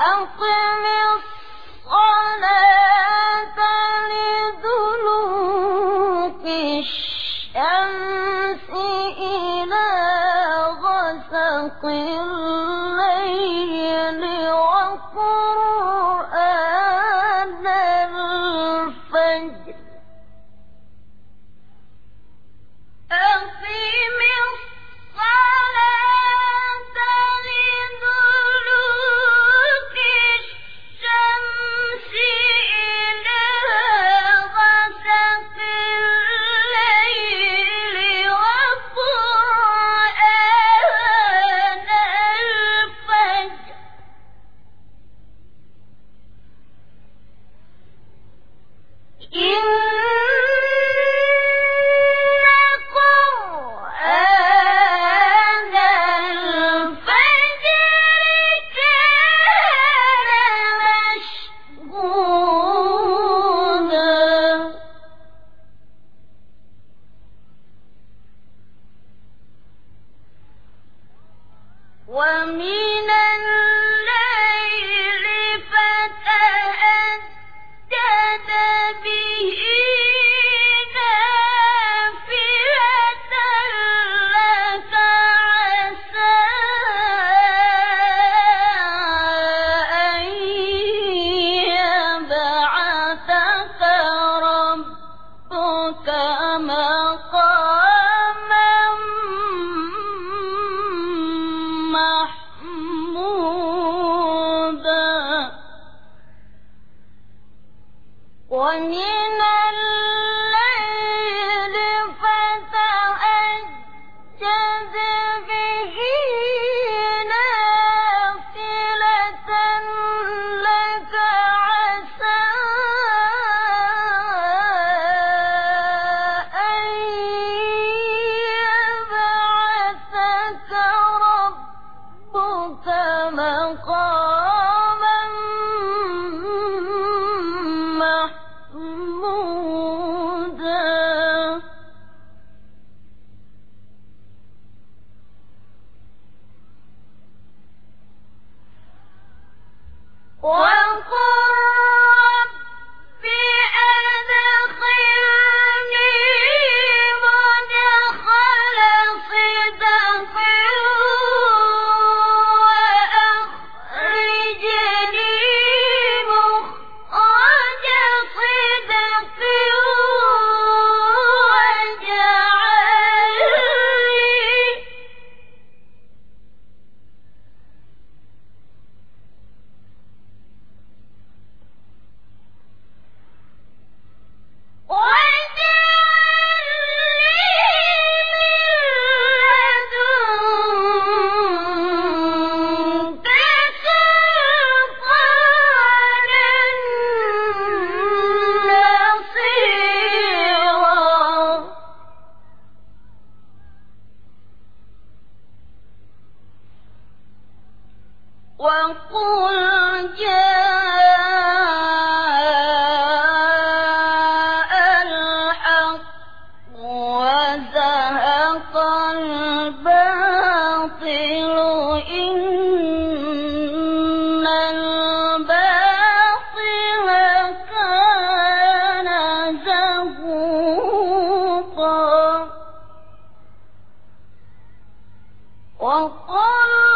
أقم الصلاة ومن وقال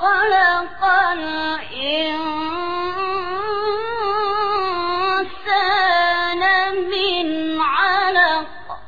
خلق الإنسان من علق.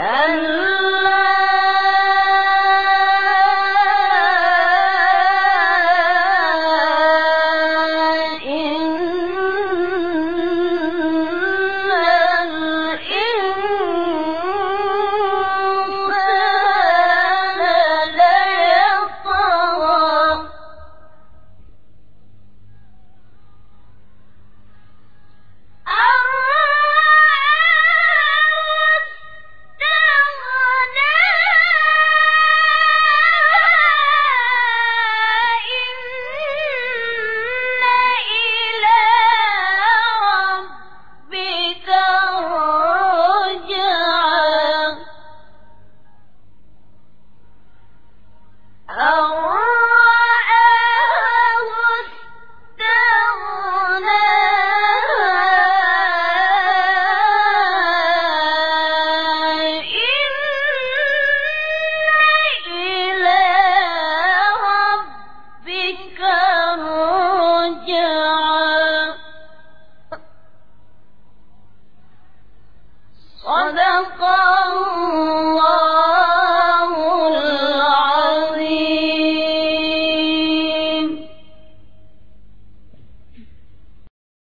and